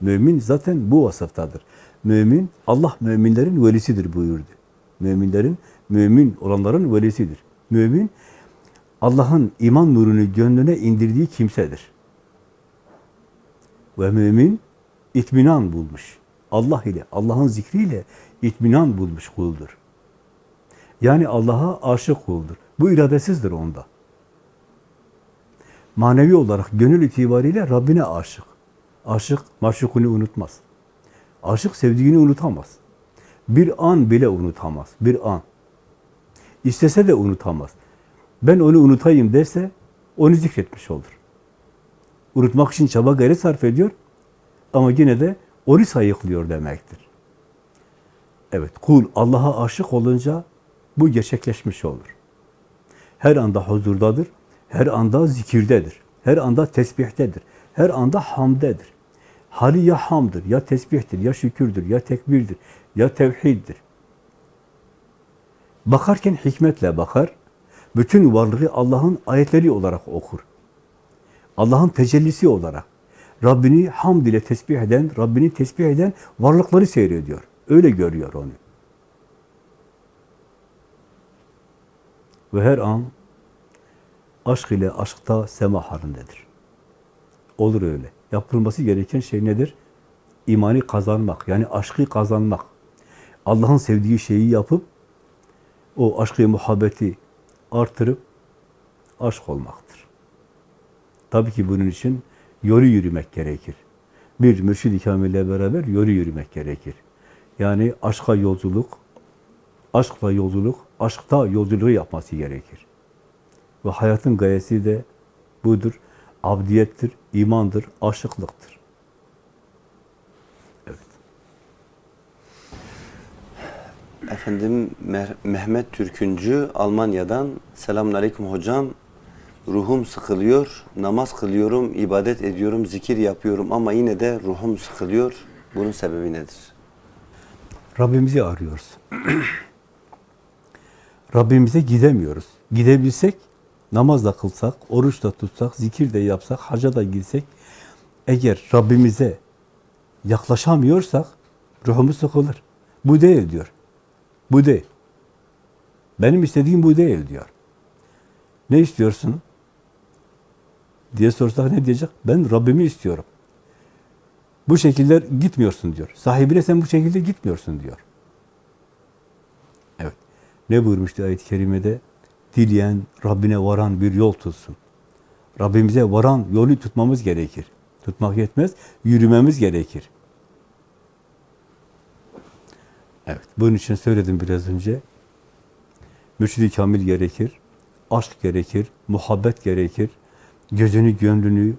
Mümin zaten bu vasıftadır. mümin, Allah müminlerin velisidir buyurdu. Müminlerin, mümin olanların velisidir. Mümin, Allah'ın iman nurunu gönlüne indirdiği kimsedir. Ve mümin, itminan bulmuş. Allah ile, Allah'ın zikriyle itminan bulmuş kuldur. Yani Allah'a aşık kuldur. Bu iradesizdir onda. Manevi olarak gönül itibariyle Rabbine aşık. Aşık maşukunu unutmaz. Aşık sevdiğini unutamaz. Bir an bile unutamaz. Bir an. İstese de unutamaz. Ben onu unutayım dese onu zikretmiş olur. Unutmak için çaba gayret sarf ediyor ama yine de onu sayıklıyor demektir. Evet, kul Allah'a aşık olunca bu gerçekleşmiş olur. Her anda huzurdadır, her anda zikirdedir, her anda tesbihtedir, her anda hamdedir. Hali ya hamdır, ya tesbihtir, ya şükürdür, ya tekbirdir, ya tevhiddir. Bakarken hikmetle bakar, bütün varlığı Allah'ın ayetleri olarak okur. Allah'ın tecellisi olarak. Rabbini hamd ile tesbih eden, Rabbini tesbih eden varlıkları seyrediyor. Öyle görüyor onu. Ve her an aşk ile aşkta sema halindedir. Olur öyle. Yapılması gereken şey nedir? İmanı kazanmak, yani aşkı kazanmak. Allah'ın sevdiği şeyi yapıp o aşkı, muhabbeti artırıp aşk olmaktır. Tabii ki bunun için yolu yürümek gerekir. Bir mürşid-i kamille beraber yolu yürümek gerekir. Yani aşka yolculuk, aşkla yolculuk, aşkta yolculuğu yapması gerekir. Ve hayatın gayesi de budur. Abdiyettir, imandır, aşıklıktır. Evet. Efendim Meh- Mehmet Türküncü Almanya'dan Selamun Aleyküm hocam. Ruhum sıkılıyor, namaz kılıyorum, ibadet ediyorum, zikir yapıyorum ama yine de ruhum sıkılıyor. Bunun sebebi nedir? Rabbimizi arıyoruz. Rabbimize gidemiyoruz. Gidebilsek, namaz da kılsak, oruç da tutsak, zikir de yapsak, haca da gitsek, eğer Rabbimize yaklaşamıyorsak, ruhumuz sıkılır. Bu değil diyor. Bu değil. Benim istediğim bu değil diyor. Ne istiyorsun? diye sorsak ne diyecek? Ben Rabbimi istiyorum. Bu şekilde gitmiyorsun diyor. Sahibine sen bu şekilde gitmiyorsun diyor. Evet. Ne buyurmuştu ayet-i kerimede? Dileyen Rabbine varan bir yol tutsun. Rabbimize varan yolu tutmamız gerekir. Tutmak yetmez, yürümemiz gerekir. Evet, bunun için söyledim biraz önce. Mürşid-i kamil gerekir, aşk gerekir, muhabbet gerekir, gözünü, gönlünü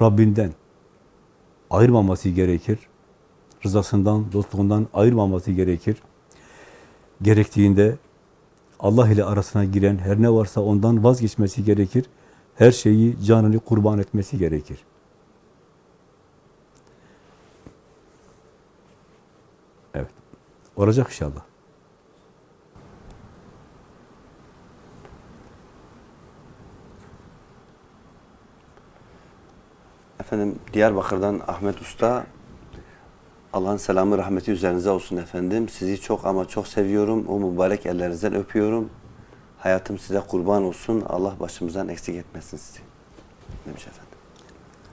Rabbinden ayırmaması gerekir. Rızasından, dostluğundan ayırmaması gerekir. Gerektiğinde Allah ile arasına giren her ne varsa ondan vazgeçmesi gerekir. Her şeyi, canını kurban etmesi gerekir. Evet. Olacak inşallah. Efendim Diyarbakır'dan Ahmet Usta Allah'ın selamı rahmeti üzerinize olsun efendim. Sizi çok ama çok seviyorum. O mübarek ellerinizden öpüyorum. Hayatım size kurban olsun. Allah başımızdan eksik etmesin sizi. Demiş efendim.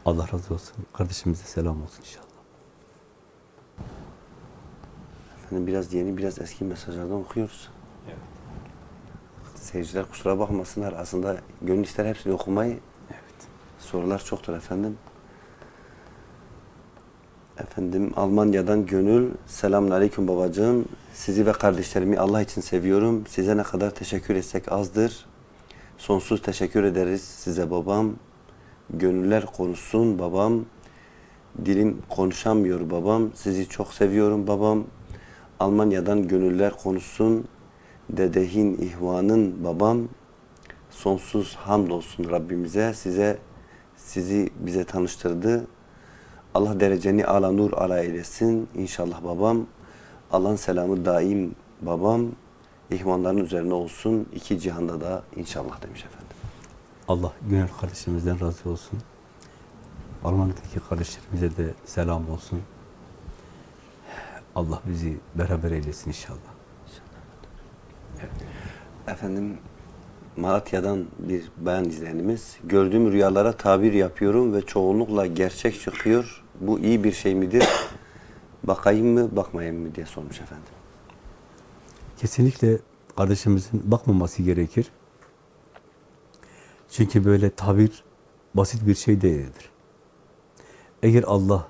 Allah razı olsun. Kardeşimize selam olsun inşallah. Efendim biraz yeni biraz eski mesajlardan okuyoruz. Seyirciler kusura bakmasınlar. Aslında gönül ister hepsini okumayı. Evet. Sorular çoktur efendim. Efendim Almanya'dan Gönül. Selamun Aleyküm babacığım. Sizi ve kardeşlerimi Allah için seviyorum. Size ne kadar teşekkür etsek azdır. Sonsuz teşekkür ederiz size babam. Gönüller konuşsun babam. Dilim konuşamıyor babam. Sizi çok seviyorum babam. Almanya'dan gönüller konuşsun. Dedehin ihvanın babam. Sonsuz hamdolsun Rabbimize. Size sizi bize tanıştırdı. Allah dereceni ala nur ala eylesin. İnşallah babam. Allah'ın selamı daim babam. İhvanların üzerine olsun. iki cihanda da inşallah demiş efendim. Allah Günel kardeşimizden razı olsun. Almanya'daki kardeşlerimize de selam olsun. Allah bizi beraber eylesin inşallah. Efendim Malatya'dan bir bayan izleyenimiz. Gördüğüm rüyalara tabir yapıyorum ve çoğunlukla gerçek çıkıyor. Bu iyi bir şey midir? Bakayım mı, bakmayayım mı diye sormuş efendim. Kesinlikle kardeşimizin bakmaması gerekir. Çünkü böyle tabir basit bir şey değildir. Eğer Allah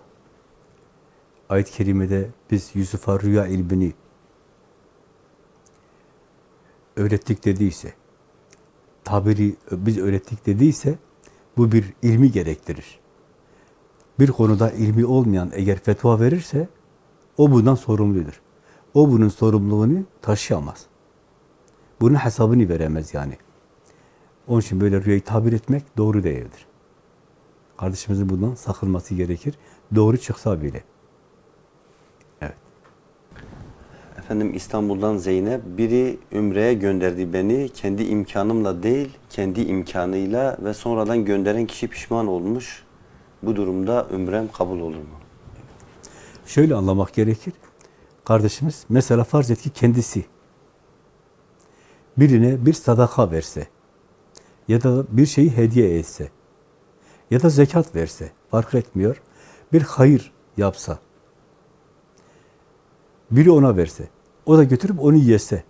ayet-i kerimede biz Yusuf'a rüya ilmini öğrettik dediyse, tabiri biz öğrettik dediyse bu bir ilmi gerektirir. Bir konuda ilmi olmayan eğer fetva verirse o bundan sorumludur. O bunun sorumluluğunu taşıyamaz. Bunun hesabını veremez yani. Onun için böyle rüyayı tabir etmek doğru değildir. Kardeşimizin bundan sakınması gerekir. Doğru çıksa bile. Evet. Efendim İstanbul'dan Zeynep, biri Ümre'ye gönderdi beni, kendi imkanımla değil, kendi imkanıyla ve sonradan gönderen kişi pişman olmuş. Bu durumda Ümrem kabul olur mu? Şöyle anlamak gerekir. Kardeşimiz mesela farz et ki kendisi birine bir sadaka verse ya da bir şeyi hediye etse ya da zekat verse fark etmiyor. Bir hayır yapsa biri ona verse o da götürüp onu yese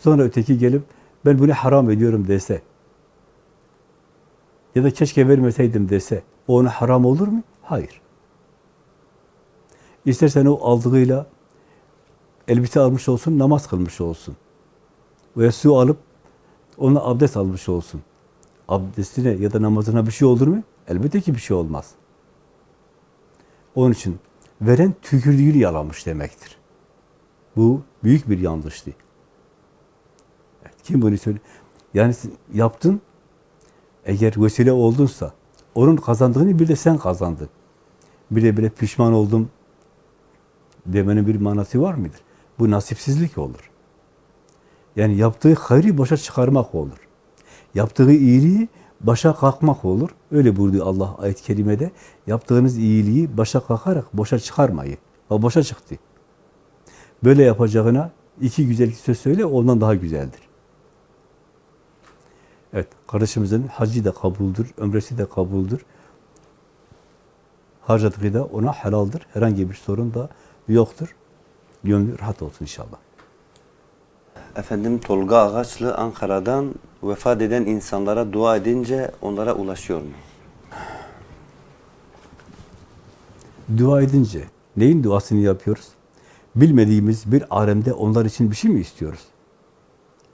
sonra öteki gelip ben bunu haram ediyorum dese ya da keşke vermeseydim dese o ona haram olur mu? Hayır. İstersen o aldığıyla elbise almış olsun, namaz kılmış olsun. Veya su alıp ona abdest almış olsun. Abdestine ya da namazına bir şey olur mu? Elbette ki bir şey olmaz. Onun için veren tükürdüğünü yalamış demektir. Bu büyük bir yanlıştı. Evet, kim bunu söylüyor? Yani yaptın, eğer vesile oldunsa, onun kazandığını bir de sen kazandın. Bir de bile pişman oldum demenin bir manası var mıdır? Bu nasipsizlik olur. Yani yaptığı hayrı boşa çıkarmak olur. Yaptığı iyiliği başa kalkmak olur. Öyle buyurdu Allah ayet-i kerimede. Yaptığınız iyiliği başa kalkarak boşa çıkarmayın. O boşa çıktı. Böyle yapacağına iki güzel söz söyle, ondan daha güzeldir. Evet, kardeşimizin hacı da kabuldür, ömresi de kabuldür. Harcadığı da ona helaldir. Herhangi bir sorun da yoktur. Gönlü rahat olsun inşallah. Efendim Tolga Ağaçlı Ankara'dan vefat eden insanlara dua edince onlara ulaşıyor mu? Dua edince neyin duasını yapıyoruz? Bilmediğimiz bir alemde onlar için bir şey mi istiyoruz?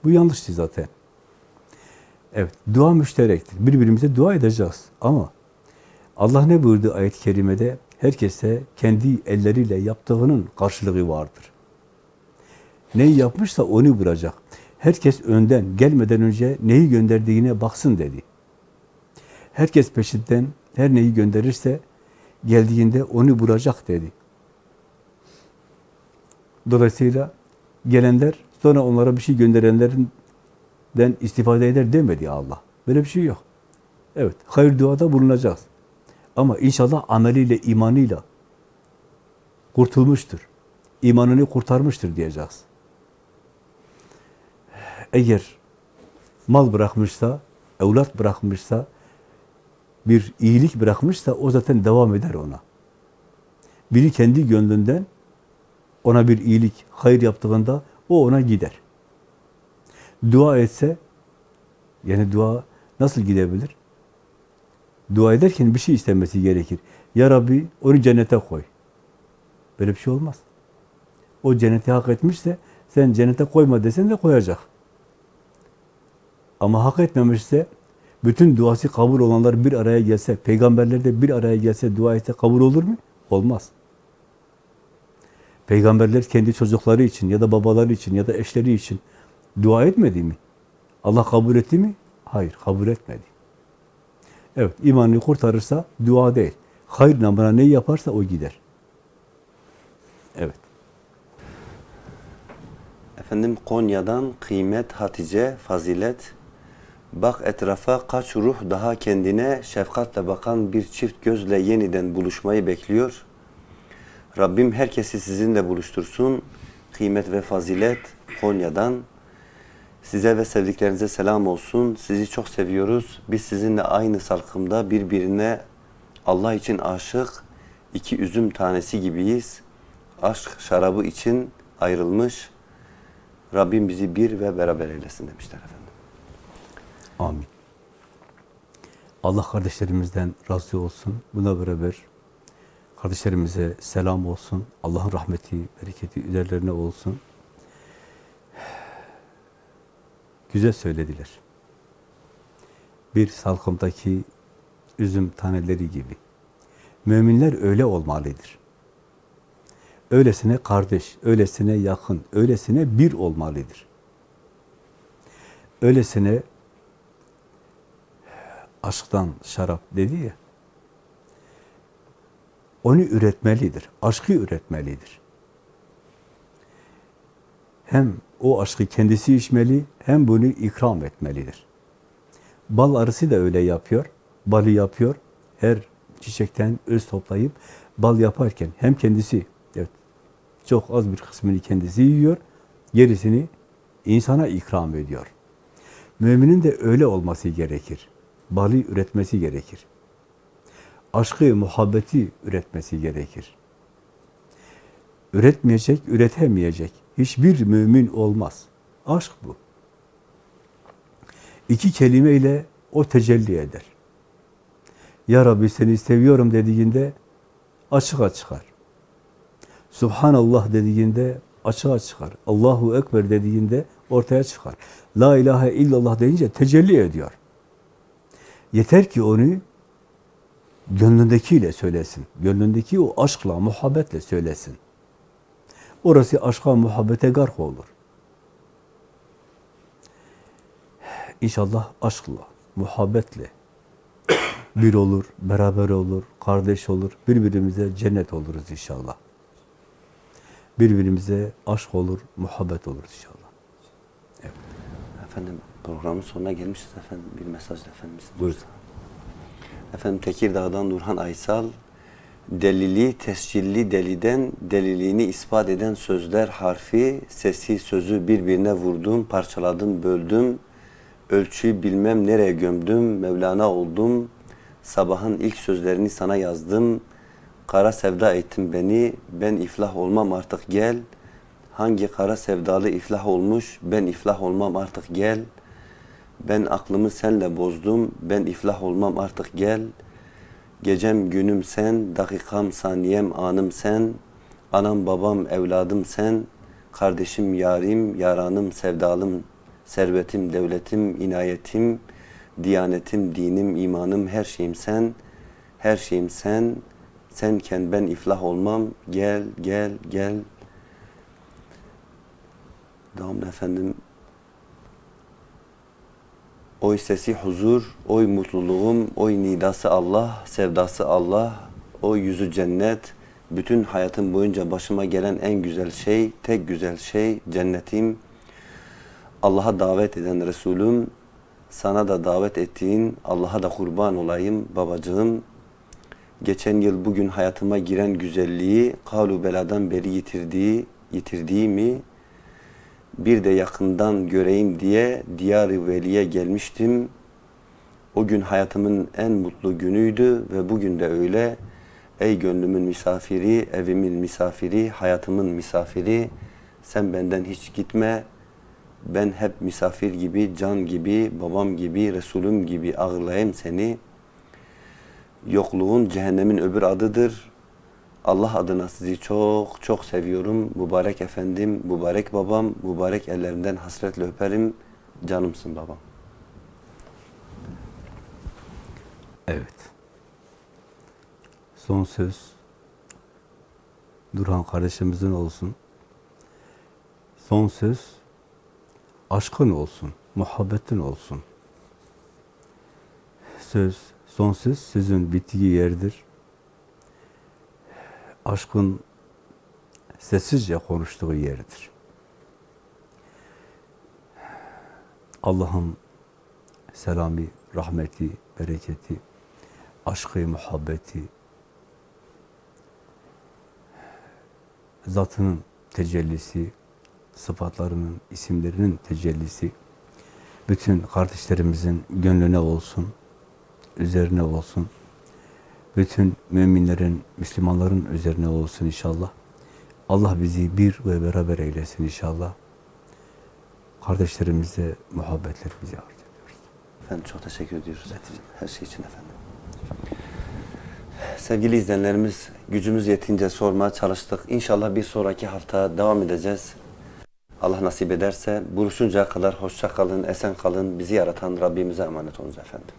Bu yanlıştı zaten. Evet, dua müşterektir. Birbirimize dua edeceğiz. Ama Allah ne buyurdu ayet-i kerimede? Herkese kendi elleriyle yaptığının karşılığı vardır. Neyi yapmışsa onu vuracak. Herkes önden, gelmeden önce neyi gönderdiğine baksın dedi. Herkes peşinden her neyi gönderirse geldiğinde onu vuracak dedi. Dolayısıyla gelenler sonra onlara bir şey gönderenlerinden istifade eder demedi Allah. Böyle bir şey yok. Evet, hayır duada bulunacağız. Ama inşallah ameliyle, imanıyla kurtulmuştur. İmanını kurtarmıştır diyeceğiz. Eğer mal bırakmışsa, evlat bırakmışsa, bir iyilik bırakmışsa o zaten devam eder ona. Biri kendi gönlünden ona bir iyilik, hayır yaptığında o ona gider. Dua etse, yani dua nasıl gidebilir? Dua ederken bir şey istemesi gerekir. Ya Rabbi onu cennete koy. Böyle bir şey olmaz. O cenneti hak etmişse sen cennete koyma desen de koyacak. Ama hak etmemişse bütün duası kabul olanlar bir araya gelse, peygamberler de bir araya gelse, dua etse kabul olur mu? Olmaz. Peygamberler kendi çocukları için ya da babaları için ya da eşleri için dua etmedi mi? Allah kabul etti mi? Hayır, kabul etmedi. Evet, imanını kurtarırsa dua değil. Hayır namına ne yaparsa o gider. Evet. Efendim Konya'dan Kıymet Hatice Fazilet Bak etrafa kaç ruh daha kendine şefkatle bakan bir çift gözle yeniden buluşmayı bekliyor. Rabbim herkesi sizinle buluştursun. Kıymet ve fazilet Konya'dan. Size ve sevdiklerinize selam olsun. Sizi çok seviyoruz. Biz sizinle aynı salkımda birbirine Allah için aşık iki üzüm tanesi gibiyiz. Aşk şarabı için ayrılmış. Rabbim bizi bir ve beraber eylesin demişler efendim. Amin. Allah kardeşlerimizden razı olsun. Buna beraber kardeşlerimize selam olsun. Allah'ın rahmeti, bereketi üzerlerine olsun. Güzel söylediler. Bir salkımdaki üzüm taneleri gibi. Müminler öyle olmalıdır. Öylesine kardeş, öylesine yakın, öylesine bir olmalıdır. Öylesine aşktan şarap dedi ya, onu üretmelidir, aşkı üretmelidir. Hem o aşkı kendisi içmeli, hem bunu ikram etmelidir. Bal arısı da öyle yapıyor, balı yapıyor. Her çiçekten öz toplayıp bal yaparken hem kendisi, evet, çok az bir kısmını kendisi yiyor, gerisini insana ikram ediyor. Müminin de öyle olması gerekir. Balı üretmesi gerekir. Aşkı, muhabbeti üretmesi gerekir. Üretmeyecek, üretemeyecek. Hiçbir mümin olmaz. Aşk bu. İki kelimeyle o tecelli eder. Ya Rabbi seni seviyorum dediğinde açığa çıkar. Subhanallah dediğinde açığa çıkar. Allahu Ekber dediğinde ortaya çıkar. La ilahe illallah deyince tecelli ediyor. Yeter ki onu gönlündekiyle söylesin. Gönlündeki o aşkla, muhabbetle söylesin. Orası aşka, muhabbete gark olur. İnşallah aşkla, muhabbetle bir olur, beraber olur, kardeş olur, birbirimize cennet oluruz inşallah. Birbirimize aşk olur, muhabbet olur inşallah. Efendim programın sonuna gelmişiz efendim. Bir mesaj da efendimiz. Buyurun. Efendim Tekirdağ'dan Nurhan Aysal. Delili, tescilli deliden deliliğini ispat eden sözler harfi, sesi, sözü birbirine vurdum, parçaladım, böldüm. Ölçüyü bilmem nereye gömdüm, Mevlana oldum. Sabahın ilk sözlerini sana yazdım. Kara sevda ettin beni, ben iflah olmam artık gel. Hangi kara sevdalı iflah olmuş, ben iflah olmam artık gel. Ben aklımı senle bozdum, ben iflah olmam artık gel. Gecem günüm sen, dakikam saniyem anım sen. Anam babam evladım sen. Kardeşim yarim, yaranım sevdalım. Servetim, devletim, inayetim, diyanetim, dinim, imanım, her şeyim sen. Her şeyim sen. Senken ben iflah olmam. Gel, gel, gel. Devamlı efendim. Oy sesi huzur, oy mutluluğum, oy nidası Allah, sevdası Allah, oy yüzü cennet. Bütün hayatım boyunca başıma gelen en güzel şey, tek güzel şey cennetim. Allah'a davet eden Resulüm, sana da davet ettiğin Allah'a da kurban olayım babacığım. Geçen yıl bugün hayatıma giren güzelliği, kalu beladan beri yitirdiği, yitirdiğimi, bir de yakından göreyim diye Diyar-ı Veli'ye gelmiştim. O gün hayatımın en mutlu günüydü ve bugün de öyle. Ey gönlümün misafiri, evimin misafiri, hayatımın misafiri, sen benden hiç gitme. Ben hep misafir gibi, can gibi, babam gibi, Resulüm gibi ağırlayayım seni. Yokluğun cehennemin öbür adıdır. Allah adına sizi çok çok seviyorum. Mübarek efendim, mübarek babam, mübarek ellerinden hasretle öperim. Canımsın babam. Evet. Son söz Durhan kardeşimizin olsun. Son söz aşkın olsun, muhabbetin olsun. Söz, son söz sözün bittiği yerdir. Aşkın sessizce konuştuğu yerdir. Allah'ın selamı, rahmeti, bereketi, aşkı, muhabbeti zatının tecellisi, sıfatlarının, isimlerinin tecellisi bütün kardeşlerimizin gönlüne olsun, üzerine olsun. Bütün müminlerin, Müslümanların üzerine olsun inşallah. Allah bizi bir ve beraber eylesin inşallah. Kardeşlerimize muhabbetlerimizi arz ediyoruz. Efendim çok teşekkür ediyoruz her şey için efendim. Sevgili izleyenlerimiz gücümüz yetince sormaya çalıştık. İnşallah bir sonraki hafta devam edeceğiz. Allah nasip ederse buluşuncaya kadar hoşça kalın, esen kalın. Bizi yaratan Rabbimize emanet olunuz efendim.